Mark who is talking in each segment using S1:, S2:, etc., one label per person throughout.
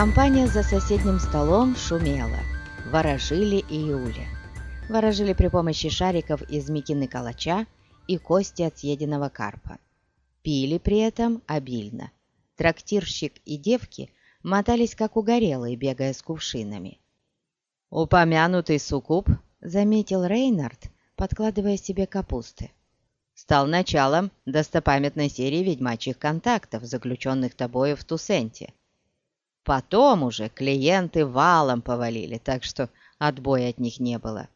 S1: Компания за соседним столом шумела. Ворожили и Юля. Ворожили при помощи шариков из мекины калача и кости от съеденного карпа. Пили при этом обильно. Трактирщик и девки мотались как угорелые, бегая с кувшинами. «Упомянутый суккуб», — заметил Рейнард, подкладывая себе капусты, «стал началом достопамятной серии ведьмачьих контактов, заключенных тобою в Тусенте. Потом уже клиенты валом повалили, так что отбоя от них не было.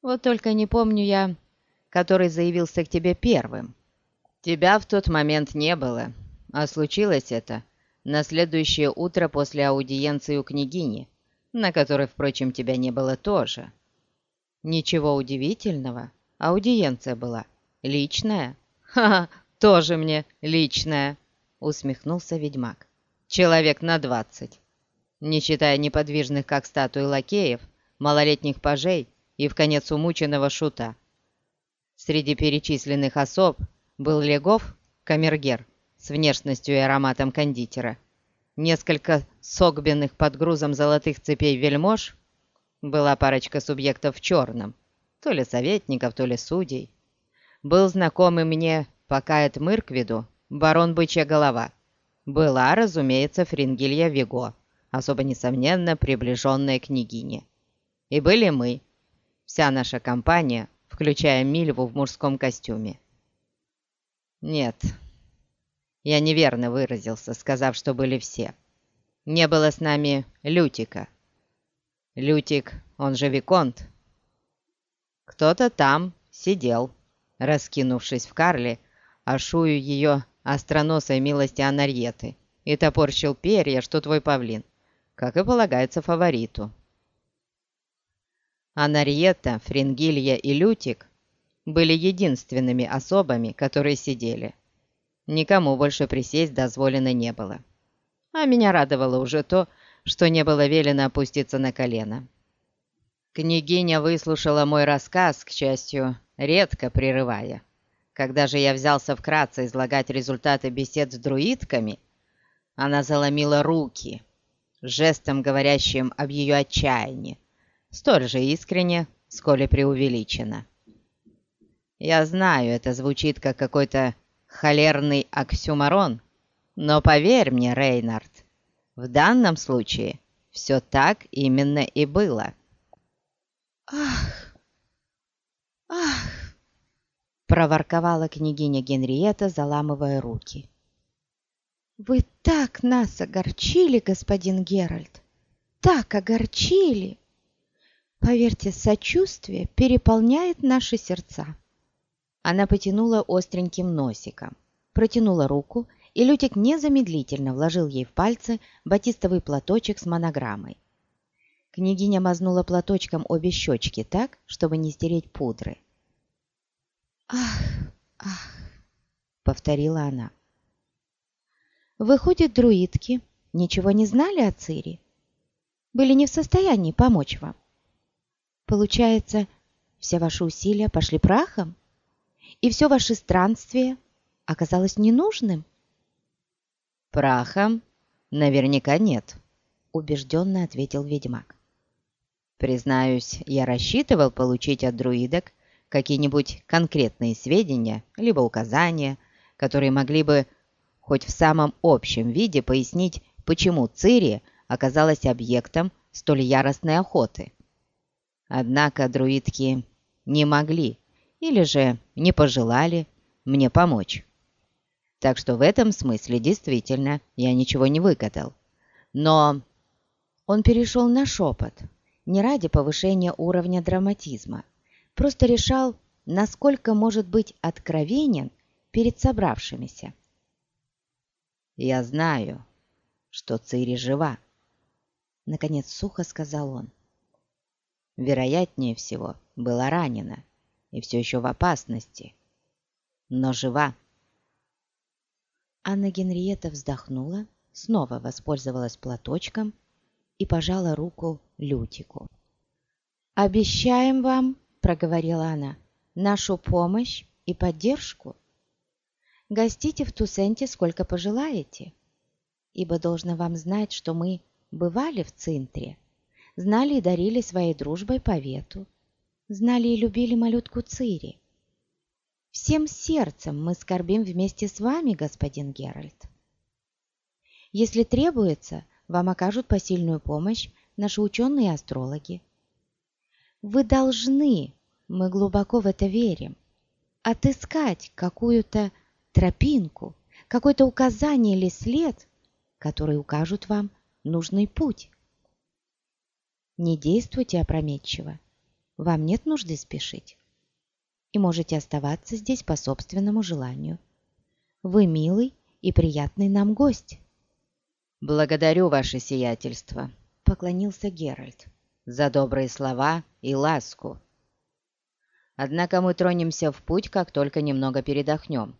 S1: Вот только не помню я, который заявился к тебе первым. Тебя в тот момент не было, а случилось это на следующее утро после аудиенции у княгини, на которой, впрочем, тебя не было тоже. Ничего удивительного, аудиенция была личная. «Ха-ха, тоже мне личная!» — усмехнулся ведьмак человек на двадцать, не считая неподвижных, как статуи лакеев, малолетних пажей и в конец умученного шута. Среди перечисленных особ был Легов, камергер, с внешностью и ароматом кондитера, несколько согбенных под грузом золотых цепей вельмож, была парочка субъектов в черном, то ли советников, то ли судей. Был знакомый мне, пока это Мырквиду, барон Бычья Голова, была, разумеется, Фрингилья Виго, особо несомненно приближенная княгине. И были мы, вся наша компания, включая Мильву в мужском костюме. Нет, я неверно выразился, сказав, что были все. Не было с нами Лютика. Лютик, он же Виконт. Кто-то там сидел, раскинувшись в карле, ашую ее остроносой милости Анарьеты и топорщил перья, что твой павлин, как и полагается фавориту. Анарьета, Фрингилья и Лютик были единственными особами, которые сидели. Никому больше присесть дозволено не было. А меня радовало уже то, что не было велено опуститься на колено. Княгиня выслушала мой рассказ, к счастью, редко прерывая. Когда же я взялся вкратце излагать результаты бесед с друидками, она заломила руки, жестом говорящим об ее отчаянии, столь же искренне, сколь и преувеличено. Я знаю, это звучит как какой-то холерный оксюмарон, но поверь мне, Рейнард, в данном случае все так именно и было.
S2: «Ах! Ах!» Проворковала княгиня Генриетта, заламывая руки. «Вы так нас огорчили, господин Геральт! Так огорчили! Поверьте, сочувствие переполняет наши сердца!»
S1: Она потянула остреньким носиком, протянула руку, и Лютик незамедлительно вложил ей в пальцы батистовый платочек с монограммой. Княгиня мазнула платочком обе щечки так, чтобы не стереть пудры.
S2: «Ах, ах!» — повторила она. «Выходит, друидки ничего не знали о Цири? Были не в состоянии помочь вам? Получается, все ваши усилия пошли прахом? И все ваше странствие оказалось ненужным?»
S1: «Прахом наверняка нет», — убежденно ответил ведьмак. «Признаюсь, я рассчитывал получить от друидок какие-нибудь конкретные сведения, либо указания, которые могли бы хоть в самом общем виде пояснить, почему Цири оказалась объектом столь яростной охоты. Однако друидки не могли или же не пожелали мне помочь. Так что в этом смысле действительно я ничего не выгадал. Но он перешел на шепот, не ради повышения уровня драматизма, просто решал, насколько может быть откровенен перед собравшимися. «Я знаю, что Цири жива», — наконец сухо сказал он. «Вероятнее всего, была ранена и все еще в опасности, но жива».
S2: Анна Генриетта вздохнула, снова воспользовалась платочком и пожала руку Лютику. «Обещаем вам проговорила она, нашу помощь и поддержку. Гостите в Тусенте сколько пожелаете, ибо должна вам знать, что мы бывали в Цинтре, знали и дарили своей дружбой повету, знали и любили малютку Цири. Всем сердцем мы скорбим вместе с вами, господин Геральт. Если требуется, вам окажут посильную помощь наши ученые и астрологи. Вы должны, мы глубоко в это верим, отыскать какую-то тропинку, какое-то указание или след, который укажут вам нужный путь. Не действуйте опрометчиво, вам нет нужды спешить, и можете оставаться здесь по собственному желанию. Вы милый и приятный нам гость.
S1: «Благодарю ваше сиятельство», — поклонился Геральт, «за добрые слова и ласку. Однако мы тронемся в путь, как только немного передохнем.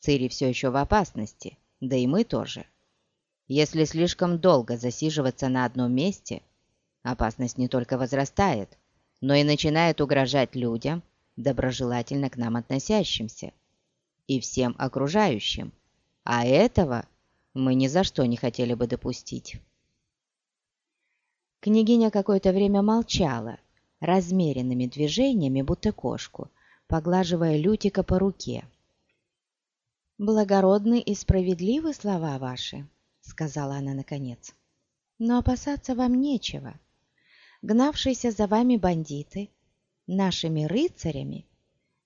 S1: Цири все еще в опасности, да и мы тоже. Если слишком долго засиживаться на одном месте, опасность не только возрастает, но и начинает угрожать людям, доброжелательно к нам относящимся, и всем окружающим, а этого мы ни за что не хотели бы допустить. Княгиня какое-то время молчала, размеренными движениями, будто кошку, поглаживая Лютика по руке.
S2: «Благородны и справедливы слова ваши», — сказала она наконец. «Но опасаться вам нечего. Гнавшиеся за вами бандиты, нашими рыцарями,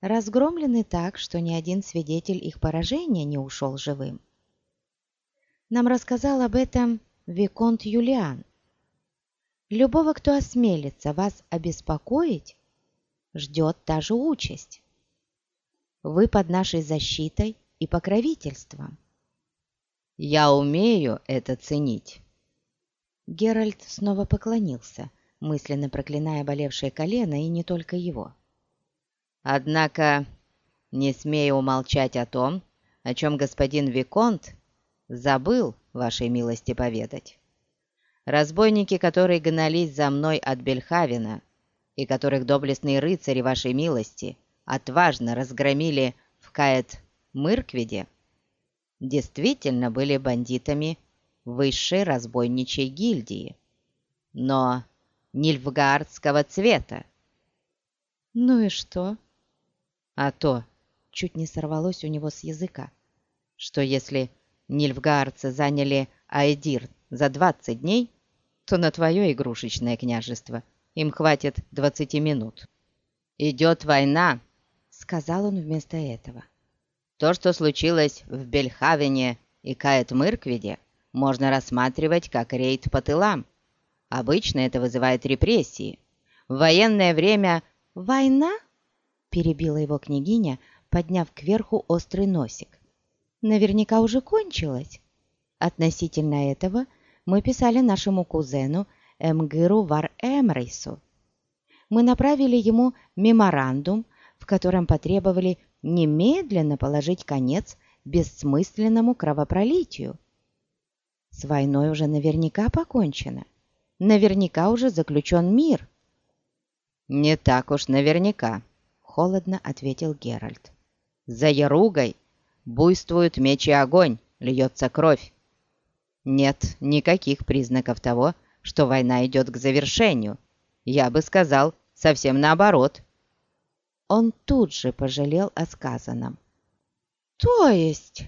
S2: разгромлены так, что ни один свидетель их поражения не ушел живым. Нам рассказал об этом Виконт Юлиан. Любого, кто осмелится вас обеспокоить, ждет та же участь. Вы под нашей защитой и покровительством.
S1: Я умею это ценить.
S2: Геральт снова поклонился, мысленно проклиная болевшее колено и не только его.
S1: Однако, не смею умолчать о том, о чем господин Виконт забыл, вашей милости, поведать. Разбойники, которые гнались за мной от Бельхавена, и которых доблестные рыцари вашей милости отважно разгромили в Каэт-Мыркведе, действительно были бандитами высшей разбойничьей гильдии, но нильфгаардского цвета.
S2: «Ну и что?»
S1: «А то», —
S2: чуть не сорвалось у него с языка,
S1: «что если нильфгаарцы заняли Айдир за 20 дней, то на твое игрушечное княжество им хватит 20 минут. «Идет война», — сказал он вместо этого. «То, что случилось в Бельхавене и Каэт-Мыркведе, можно рассматривать как рейд по тылам. Обычно это вызывает репрессии. В военное время
S2: «Война?» — перебила его княгиня, подняв кверху острый носик наверняка уже кончилась. Относительно этого мы писали нашему кузену Эмгыру Вар Эмрейсу. Мы направили ему меморандум, в котором потребовали немедленно положить конец бессмысленному кровопролитию. С войной уже наверняка покончено. Наверняка уже заключен мир.
S1: «Не так уж наверняка», — холодно ответил Геральт. «За Яругой буйствуют меч и огонь, льется кровь. Нет никаких признаков того, что война идет к завершению. Я бы сказал, совсем наоборот.
S2: Он тут же пожалел о сказанном. «То есть...»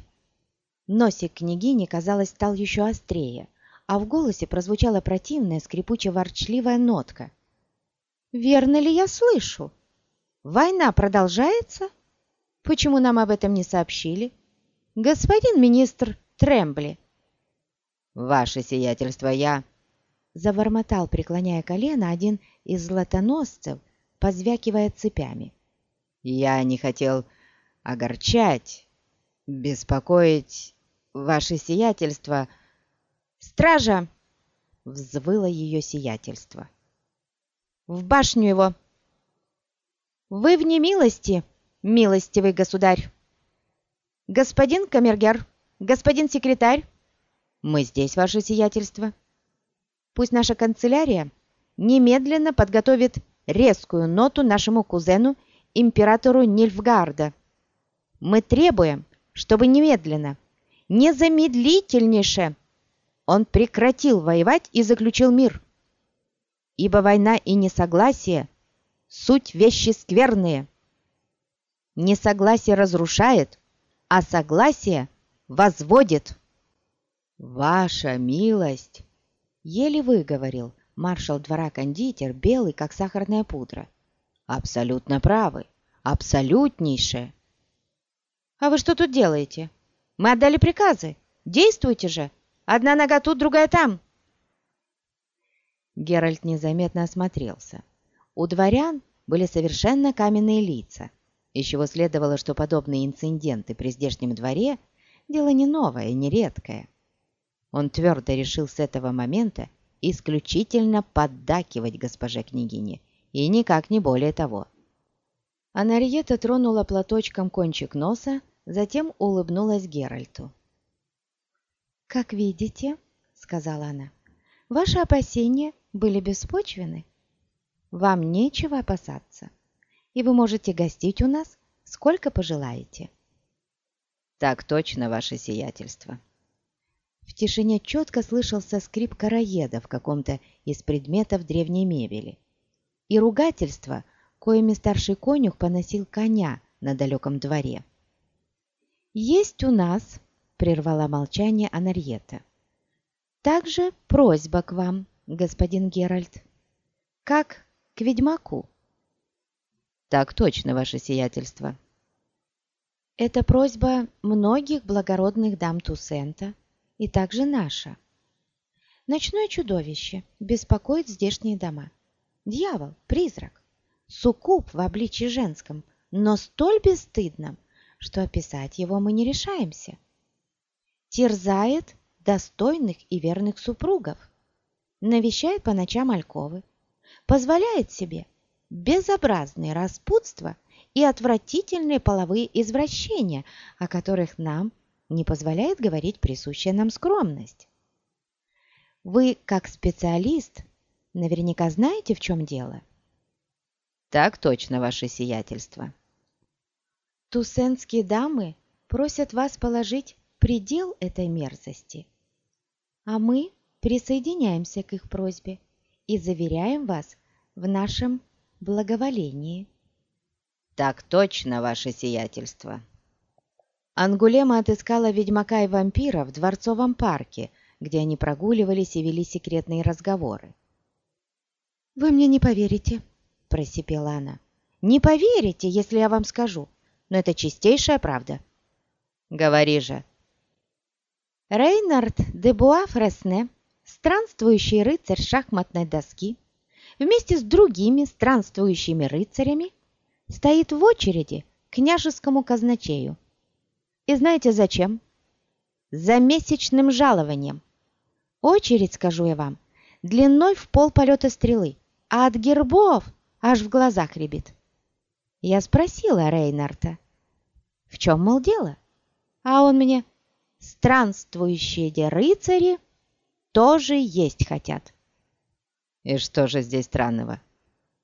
S2: Носик княгини, казалось, стал еще острее, а в голосе прозвучала противная, скрипуче-ворчливая нотка. «Верно ли я слышу? Война продолжается?» Почему нам об этом не сообщили? Господин министр Трембли.
S1: Ваше сиятельство, я...
S2: Завормотал, преклоняя колено, один из златоносцев, позвякивая цепями.
S1: Я не хотел огорчать, беспокоить ваше сиятельство.
S2: Стража! Взвыло ее сиятельство. В башню его! Вы в немилости! милостивый государь!» «Господин камергер, господин секретарь!» «Мы здесь, ваше сиятельство!» «Пусть наша канцелярия немедленно подготовит резкую ноту нашему кузену, императору Нильфгарда. Мы требуем, чтобы немедленно, незамедлительнейше,
S1: он прекратил воевать и заключил мир. Ибо война и несогласие — суть вещи скверные. Несогласие разрушает, а согласие возводит. «Ваша милость!» — еле выговорил маршал двора-кондитер, белый, как сахарная пудра. «Абсолютно правы, абсолютнейшее!» «А вы что тут делаете? Мы отдали приказы. Действуйте же! Одна нога тут, другая там!» Геральт незаметно осмотрелся. У дворян были совершенно каменные лица, из чего следовало, что подобные инциденты при здешнем дворе – дело не новое не редкое. Он твердо решил с этого момента исключительно поддакивать госпоже княгине, и никак не более того. Анариета тронула платочком кончик носа, затем улыбнулась Геральту.
S2: «Как видите, — сказала она, — ваши опасения были беспочвены. Вам нечего опасаться, и вы можете гостить у нас сколько пожелаете».
S1: «Так точно, ваше сиятельство».
S2: В тишине четко слышался скрип караеда в каком-то из предметов древней мебели и ругательство, коими старший конюх поносил коня на далеком дворе. «Есть у нас», — прервала молчание Анарьета, «также просьба к вам, господин Геральт, как к ведьмаку».
S1: «Так точно, ваше сиятельство».
S2: «Это просьба многих благородных дам Тусента и также наша. Ночное чудовище беспокоит здешние дома. Дьявол, призрак, суккуб в обличии женском, но столь бесстыдном, что описать его мы не решаемся. Терзает достойных и верных супругов, навещает по ночам альковы, позволяет себе безобразные распутства и отвратительные половые извращения, о которых нам не позволяет говорить присущая нам скромность. Вы, как специалист, наверняка знаете, в чем дело.
S1: Так точно, ваше сиятельство.
S2: Тусенские дамы просят вас положить предел этой мерзости, а мы присоединяемся к их просьбе и заверяем вас в нашем благоволении.
S1: Так точно, ваше сиятельство. Ангулема отыскала ведьмака и вампира в Дворцовом парке, где они прогуливались и вели секретные разговоры.
S2: «Вы мне не поверите», – просипела она. «Не поверите, если я вам скажу но это чистейшая правда.
S1: Говори же.
S2: Рейнард де Буа-Фресне, странствующий рыцарь шахматной доски, вместе с другими странствующими рыцарями стоит в очереди к княжескому казначею. И знаете зачем? За месячным жалованием. Очередь, скажу я вам, длиной в пол полета стрелы, а от гербов аж в глазах рябит. Я спросила Рейнарта, в чем, мол, дело? А он мне, странствующие рыцари тоже есть хотят.
S1: И что же здесь странного?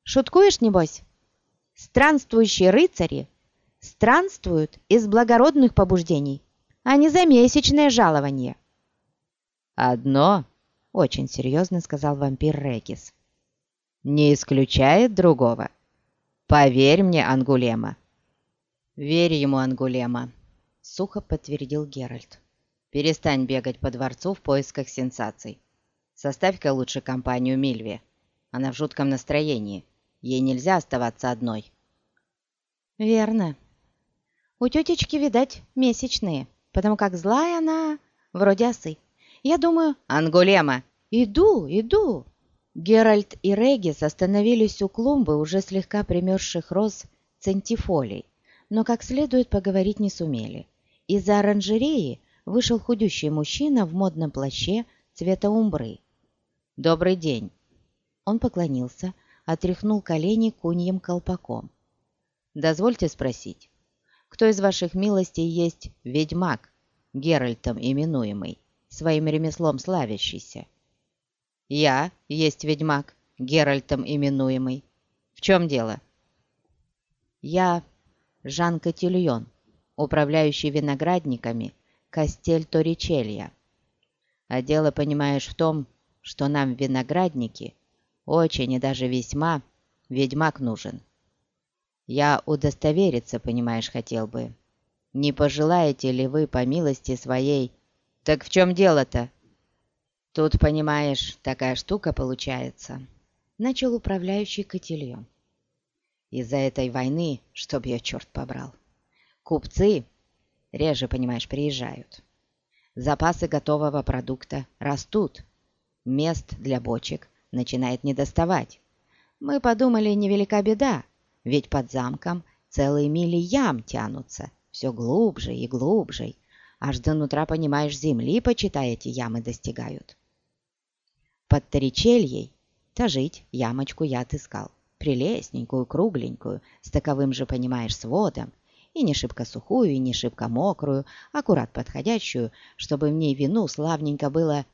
S2: Шуткуешь, небось? Странствующие рыцари странствуют из благородных побуждений, а не за месячное жалование.
S1: Одно, очень серьезно сказал вампир Регис, не исключает другого. Поверь мне, Ангулема. «Верь ему, Ангулема», — сухо подтвердил Геральт. «Перестань бегать по дворцу в поисках сенсаций. Составь-ка лучше компанию Мильве. Она в жутком настроении. Ей нельзя оставаться одной».
S2: «Верно. У тетечки, видать, месячные, потому как злая она, вроде осы. Я думаю...»
S1: «Ангулема!»
S2: «Иду, иду!» Геральт и Регис остановились у клумбы уже слегка примерзших роз центифолий но как следует поговорить не сумели. Из-за оранжереи вышел худющий мужчина в модном плаще цвета умбры.
S1: «Добрый день!»
S2: Он поклонился, отряхнул колени куньем колпаком.
S1: «Дозвольте спросить, кто из ваших милостей есть ведьмак, Геральтом именуемый, своим ремеслом славящийся?» «Я есть ведьмак, Геральтом именуемый. В чем дело?» «Я Жан Котильон, управляющий виноградниками Кастель Торричелья. А дело, понимаешь, в том, что нам в винограднике очень и даже весьма ведьмак нужен. Я удостовериться, понимаешь, хотел бы. Не пожелаете ли вы, по милости своей... Так в чем дело-то? Тут, понимаешь, такая штука получается. Начал управляющий котельем. Из-за этой войны, чтоб ее черт побрал, купцы реже, понимаешь, приезжают. Запасы готового продукта растут. Мест для бочек начинает недоставать. Мы подумали, невелика беда, ведь под замком целые мили ям тянутся, все глубже и глубже, аж до нутра, понимаешь, земли, почитай, эти ямы достигают. Под Торичельей тажить ямочку я отыскал, прелестненькую, кругленькую, с таковым же, понимаешь, сводом, и не шибко сухую, и не шибко мокрую, аккурат подходящую, чтобы в ней вину славненько было...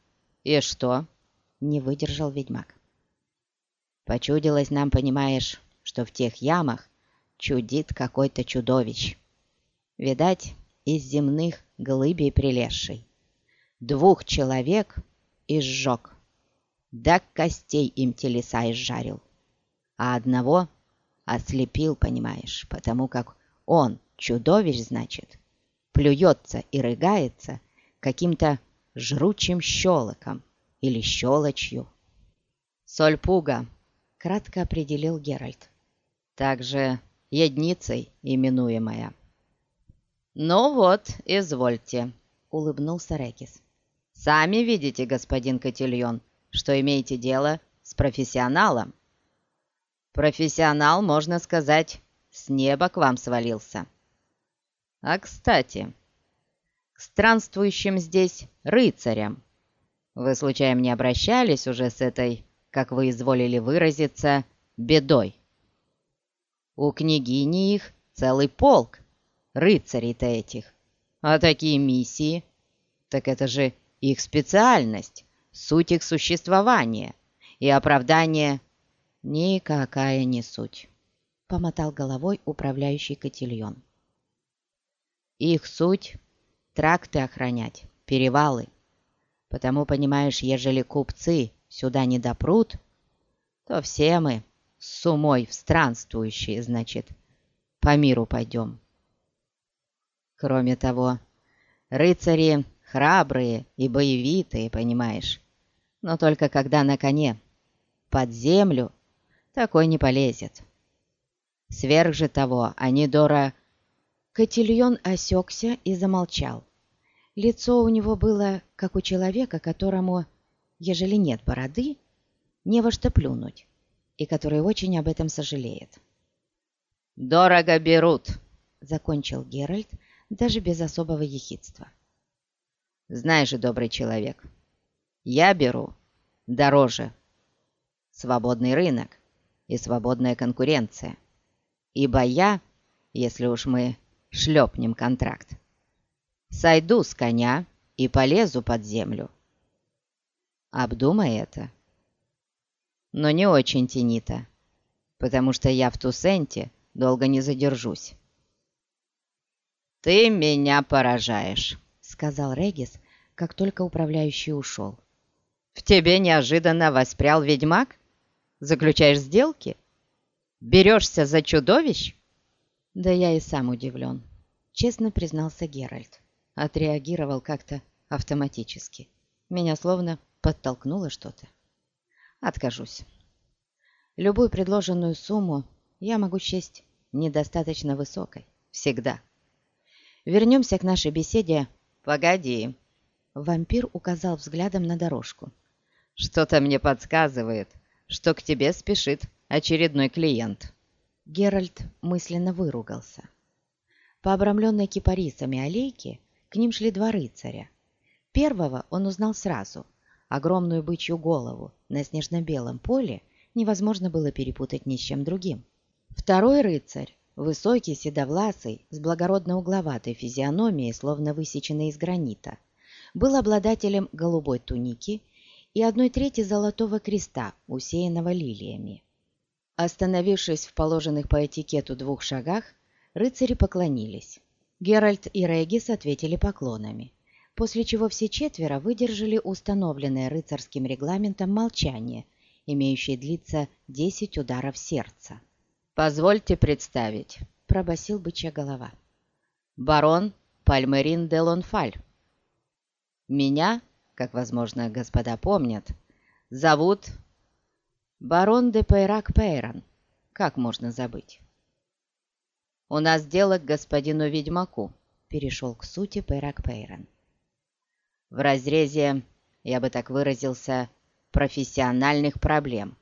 S1: «И что?» — не выдержал ведьмак. Почудилось нам, понимаешь, что в тех ямах чудит какой-то чудовищ. Видать, из земных глыбей прилезший. Двух человек изжег, да костей им телеса изжарил, а одного ослепил, понимаешь, потому как он, чудовищ, значит, плюется и рыгается каким-то жручим щелоком или щелочью. Соль пуга кратко определил Геральт. Также едницей именуемая. «Ну вот, извольте», — улыбнулся Рекис. «Сами видите, господин Котильон, что имеете дело с профессионалом. Профессионал, можно сказать, с неба к вам свалился. А кстати, к странствующим здесь рыцарям. Вы случайно не обращались уже с этой как вы изволили выразиться, бедой. У княгини их целый полк, рыцарей-то этих. А такие миссии, так это же их специальность, суть их существования и оправдание никакая не суть, — помотал головой управляющий котельон. Их суть — тракты охранять, перевалы. Потому, понимаешь, ежели купцы сюда не допрут, то все мы с умой в странствующие, значит, по миру пойдем. Кроме того, рыцари храбрые и боевитые, понимаешь, но только когда на коне под землю такой не полезет. Сверх же того, они Дора...
S2: Котильон осекся и замолчал. Лицо у него было, как у человека, которому ежели нет бороды, не во что плюнуть, и который очень об этом сожалеет.
S1: «Дорого берут», —
S2: закончил Геральт, даже без особого ехидства.
S1: «Знаешь же, добрый человек, я беру дороже. Свободный рынок и свободная конкуренция. Ибо я, если уж мы шлепнем контракт, сойду с коня и полезу под землю, Обдумай это. Но не очень тянита, потому что я в Тусенте долго не задержусь. «Ты меня поражаешь», — сказал Регис, как только управляющий ушел. «В тебе неожиданно воспрял ведьмак? Заключаешь сделки? Берешься за чудовищ?»
S2: «Да я и сам удивлен», — честно признался Геральт. Отреагировал как-то автоматически. Меня словно подтолкнуло что-то. Откажусь. Любую предложенную сумму я могу счесть недостаточно высокой. Всегда. Вернемся к нашей беседе.
S1: Погоди.
S2: Вампир указал взглядом на дорожку.
S1: Что-то мне подсказывает, что к тебе спешит очередной клиент.
S2: Геральт мысленно выругался. По обрамленной кипарисами аллейке к ним шли два рыцаря. Первого он узнал сразу огромную бычью голову на снежно-белом поле невозможно было перепутать ни с чем другим. Второй рыцарь, высокий, седовласый, с благородно-угловатой физиономией, словно высеченной из гранита, был обладателем голубой туники и одной трети золотого креста, усеянного лилиями. Остановившись в положенных по этикету двух шагах, рыцари поклонились. Геральт и Регис ответили поклонами.
S1: После чего все четверо выдержали установленное рыцарским регламентом молчание, имеющее длиться десять ударов сердца. «Позвольте представить», — пробасил бычья голова. «Барон Пальмерин де Лонфаль. Меня, как, возможно, господа помнят, зовут барон де Пейрак Пейрон. Как можно забыть?» «У нас дело к господину ведьмаку», — перешел к сути Пейрак Пейрон в разрезе, я бы так выразился, профессиональных проблем.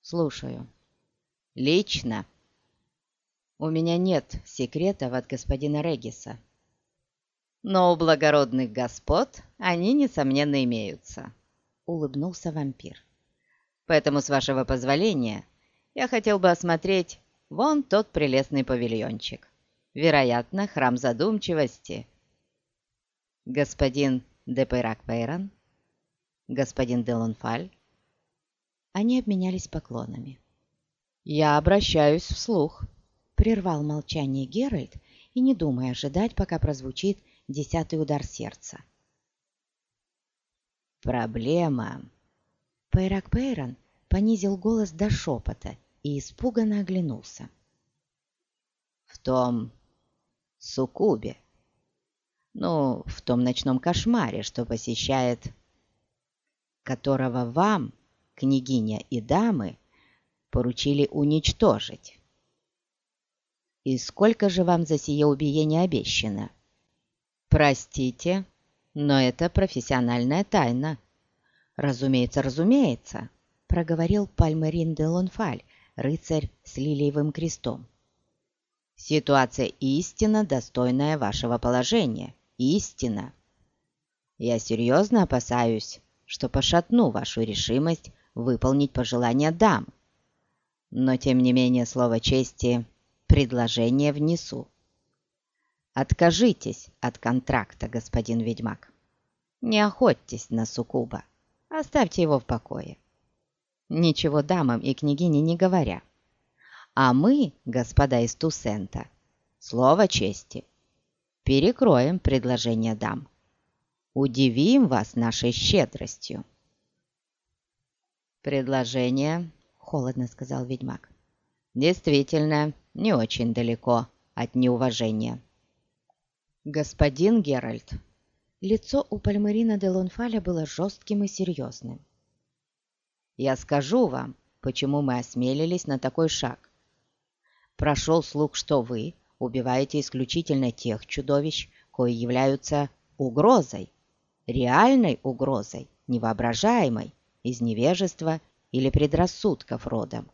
S1: Слушаю. Лично у меня нет секретов от господина Региса. Но у благородных господ они, несомненно, имеются, улыбнулся вампир. Поэтому, с вашего позволения, я хотел бы осмотреть вон тот прелестный павильончик. Вероятно, храм задумчивости — господин де Пейрак-Пейрон, господин де Лонфаль. Они обменялись поклонами. «Я обращаюсь вслух», — прервал молчание Геральт и не думая ожидать, пока прозвучит десятый удар сердца. «Проблема...» Пейрак Пейрон понизил голос до шепота и испуганно оглянулся. «В том суккубе, ну, в том ночном кошмаре, что посещает, которого вам, княгиня и дамы, поручили уничтожить. И сколько же вам за сие убиение обещано? Простите, но это профессиональная тайна. Разумеется, разумеется, проговорил Пальмерин де Лонфаль, рыцарь с лилиевым крестом. Ситуация истинно достойная вашего положения истина. Я серьезно опасаюсь, что пошатну вашу решимость выполнить пожелания дам. Но, тем не менее, слово чести предложение внесу. Откажитесь от контракта, господин ведьмак. Не охотьтесь на суккуба. Оставьте его в покое. Ничего дамам и княгине не говоря. А мы, господа из Тусента, слово чести – перекроем предложение дам. Удивим вас нашей щедростью. «Предложение», — холодно сказал ведьмак, — «действительно не очень далеко от неуважения». «Господин Геральт», лицо у Пальмерина де Лонфаля было жестким и серьезным. «Я скажу вам, почему мы осмелились на такой шаг. Прошел слух, что вы убиваете исключительно тех чудовищ, кои являются угрозой, реальной угрозой, невоображаемой, из невежества или предрассудков родом.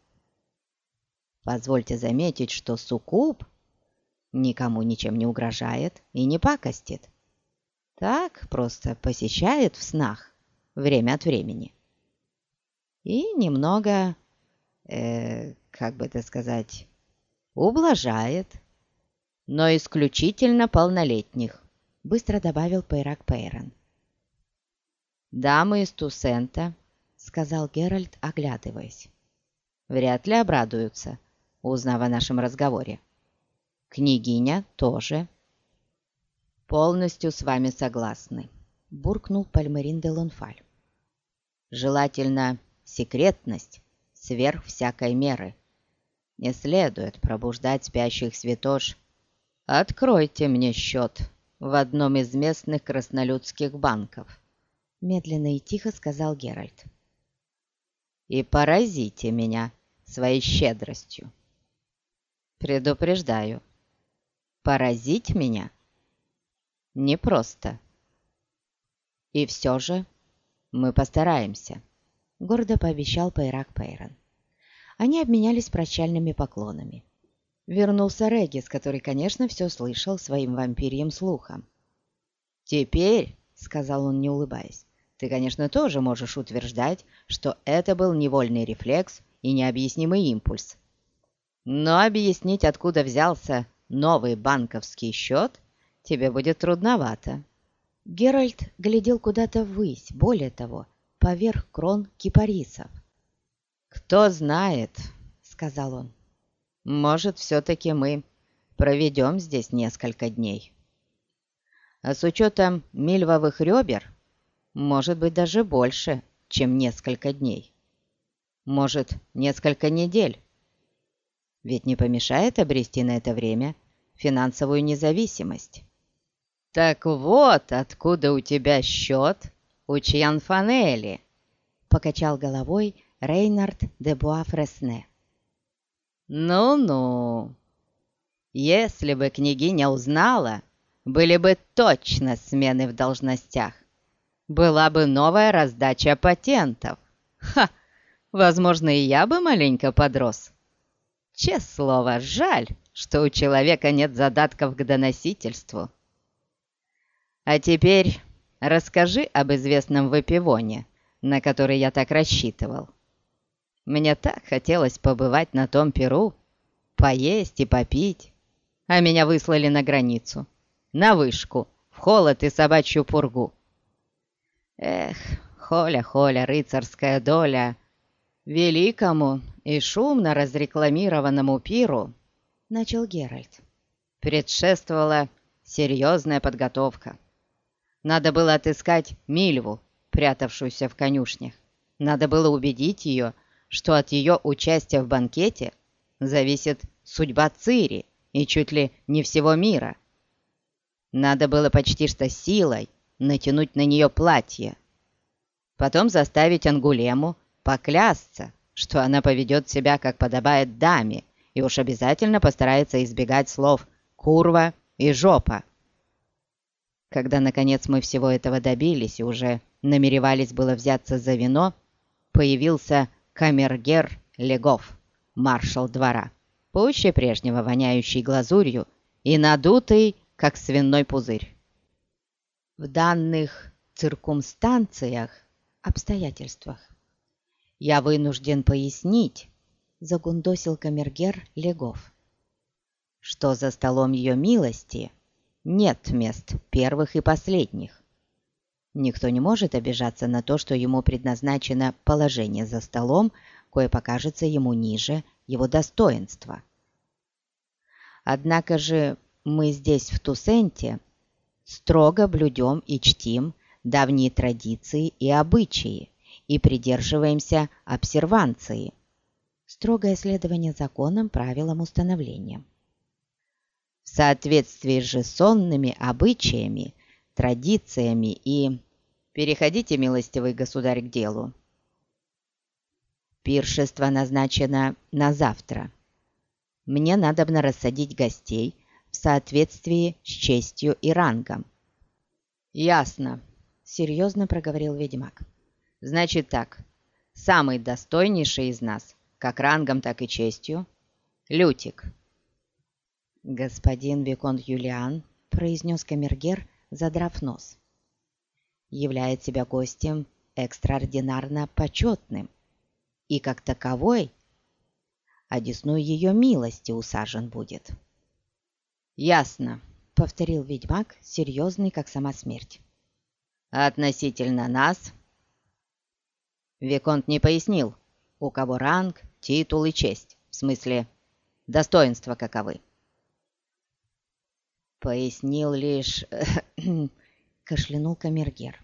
S1: Позвольте заметить, что суккуб никому ничем не угрожает и не пакостит. Так просто посещает в снах время от времени. И немного, э, как бы это сказать, ублажает но исключительно полнолетних», — быстро добавил Пейрак Пейрон. «Дамы из Тусента», — сказал Геральт, оглядываясь, — «вряд ли обрадуются, узнав о нашем разговоре. Княгиня тоже». «Полностью с вами согласны», — буркнул Пальмерин де Лонфаль. «Желательно секретность сверх всякой меры. Не следует пробуждать спящих святош «Откройте мне счет в одном из местных краснолюдских банков», медленно и тихо сказал Геральт. «И поразите меня своей щедростью. Предупреждаю, поразить меня непросто. И все же мы постараемся», гордо пообещал Пайрак Пейрон. Они обменялись прощальными поклонами. Вернулся Регис, который, конечно, все слышал своим вампирьим слухом. «Теперь», — сказал он, не улыбаясь, — «ты, конечно, тоже можешь утверждать, что это был невольный рефлекс и необъяснимый импульс. Но объяснить, откуда взялся новый банковский счет, тебе будет трудновато». Геральт глядел куда-то ввысь, более того, поверх крон кипарисов. «Кто знает», — сказал он, может, все-таки мы проведем здесь несколько дней. а с учетом мильвовых ребер, может быть даже больше, чем несколько дней. Может, несколько недель. Ведь не помешает обрести на это время финансовую независимость. «Так вот, откуда у тебя счет у Чьянфанели?» — покачал головой Рейнард де Буафресне. «Ну-ну, если бы княгиня узнала, были бы точно смены в должностях. Была бы новая раздача патентов. Ха! Возможно, и я бы маленько подрос. Честное слово, жаль, что у человека нет задатков к доносительству. А теперь расскажи об известном выпивоне, на который я так рассчитывал. Мне так хотелось побывать на том перу, поесть и попить, а меня выслали на границу, на вышку, в холод и собачью пургу. Эх, холя-холя, рыцарская доля, великому и шумно разрекламированному пиру, начал Геральт, предшествовала серьезная подготовка. Надо было отыскать Мильву, прятавшуюся в конюшнях. Надо было убедить ее, что от ее участия в банкете зависит судьба Цири и чуть ли не всего мира. Надо было почти что силой натянуть на нее платье. Потом заставить Ангулему поклясться, что она поведет себя, как подобает даме, и уж обязательно постарается избегать слов «курва» и «жопа». Когда, наконец, мы всего этого добились и уже намеревались было взяться за вино, появился камергер Легов, маршал двора, пуще прежнего воняющий глазурью и надутый, как свиной пузырь. В данных циркумстанциях, обстоятельствах, я вынужден пояснить, загундосил камергер Легов, что за столом ее милости нет мест первых и последних. Никто не может обижаться на то, что ему предназначено положение за столом, кое покажется ему ниже его достоинства. Однако же мы здесь, в Тусенте, строго блюдем и чтим давние традиции и обычаи и придерживаемся обсерванции. Строгое следование законам, правилам, установлениям. В соответствии же сонными обычаями, традициями и... Переходите, милостивый государь, к делу. Пиршество назначено на завтра. Мне надобно рассадить гостей в соответствии с честью и рангом. «Ясно», — серьезно проговорил ведьмак. «Значит так, самый достойнейший из нас, как рангом, так и честью, Лютик». «Господин Виконт Юлиан», — произнес камергер, задрав нос, — «являет себя гостем экстраординарно почетным и, как таковой, одесную ее милости усажен будет». «Ясно», — повторил ведьмак, серьезный, как сама смерть. «Относительно нас...» Виконт не пояснил, у кого ранг, титул и честь, в смысле, достоинства каковы. Пояснил лишь, кашлянул камергер,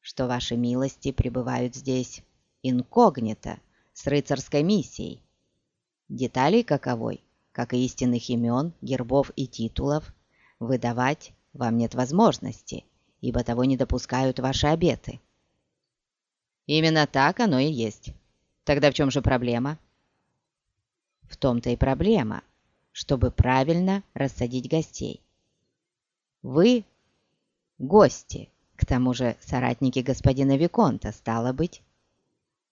S1: что ваши милости пребывают здесь инкогнито, с рыцарской миссией. Деталей каковой как и истинных имен, гербов и титулов, выдавать вам нет возможности, ибо того не допускают ваши обеты. Именно так оно и есть. Тогда в чем же проблема? В том-то и проблема, чтобы правильно рассадить гостей. Вы – гости, к тому же соратники господина Виконта, стало быть.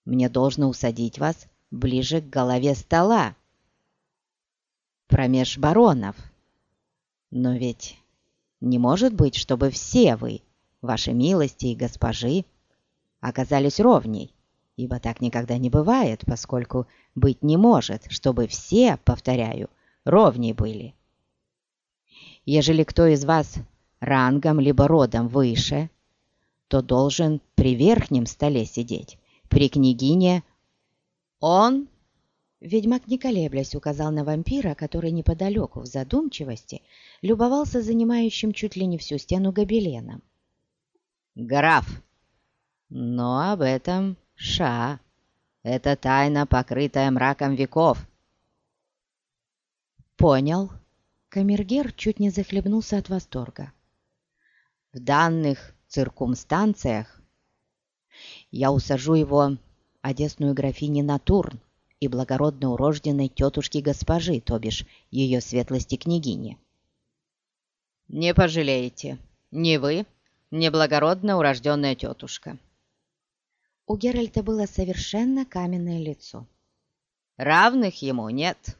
S1: Мне должно усадить вас ближе к голове стола, промеж баронов. Но ведь не может быть, чтобы все вы, ваши милости и госпожи, оказались ровней, ибо так никогда не бывает, поскольку быть не может, чтобы все, повторяю, ровней были. Ежели кто из вас рангом либо родом выше, то должен при верхнем столе сидеть, при княгине он
S2: Ведьмак, не колеблясь, указал на вампира, который неподалеку в задумчивости любовался занимающим чуть ли не всю стену гобеленом.
S1: «Граф! Но об этом ша. Это тайна, покрытая мраком веков».
S2: «Понял». Камергер чуть не захлебнулся от восторга.
S1: «В данных циркумстанциях я усажу его, одесную графини на Турн, и благородно урожденной тетушки госпожи, то бишь ее светлости княгини. Не пожалеете, ни вы, ни благородно урожденная тетушка.
S2: У Геральта было совершенно каменное лицо.
S1: Равных ему нет,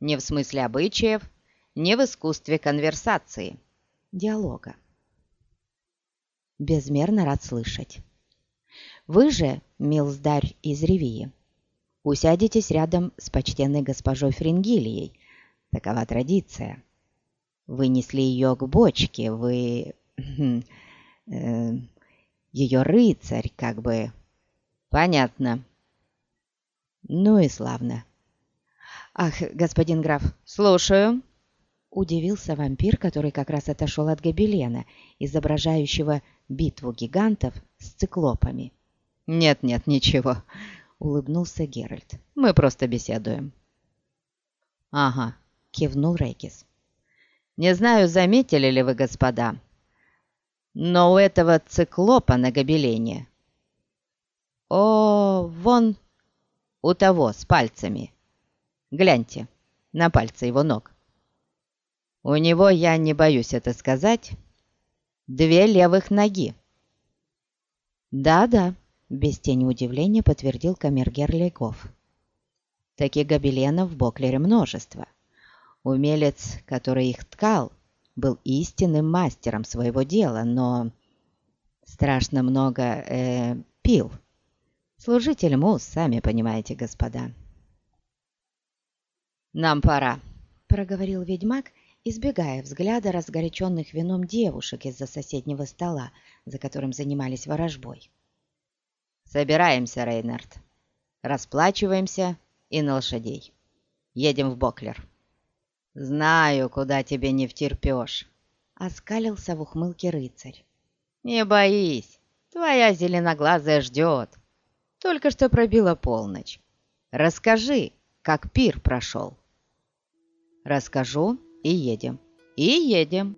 S1: ни в смысле обычаев, ни в искусстве конверсации,
S2: диалога. Безмерно рад слышать. Вы же, милздарь из Ревии, усядетесь рядом с почтенной госпожой Фрингилией. Такова традиция. Вынесли ее к бочке, вы... Э, ее рыцарь, как бы...
S1: Понятно.
S2: Ну и славно. Ах, господин граф,
S1: слушаю.
S2: Удивился вампир, который как раз отошел от гобелена, изображающего битву гигантов с циклопами.
S1: «Нет-нет, ничего улыбнулся Геральт. «Мы просто беседуем». «Ага», — кивнул Рейкис. «Не знаю, заметили ли вы, господа, но у этого циклопа на гобелене...» «О, вон у того с пальцами. Гляньте на пальцы его ног. У него, я не боюсь это сказать, две левых ноги».
S2: «Да-да», без тени удивления подтвердил камергер Лейков.
S1: Таких гобеленов в Боклере множество. Умелец, который их ткал, был истинным мастером своего дела, но страшно много э, пил. Служитель Мус, сами понимаете, господа. «Нам пора», — проговорил ведьмак, избегая взгляда разгоряченных вином девушек из-за соседнего стола, за которым занимались ворожбой. Собираемся, Рейнард. Расплачиваемся и на лошадей. Едем в Боклер. Знаю, куда тебе не втерпешь. Оскалился в ухмылке рыцарь. Не боись, твоя зеленоглазая ждет. Только что пробила полночь. Расскажи, как пир прошел. Расскажу и едем. И едем.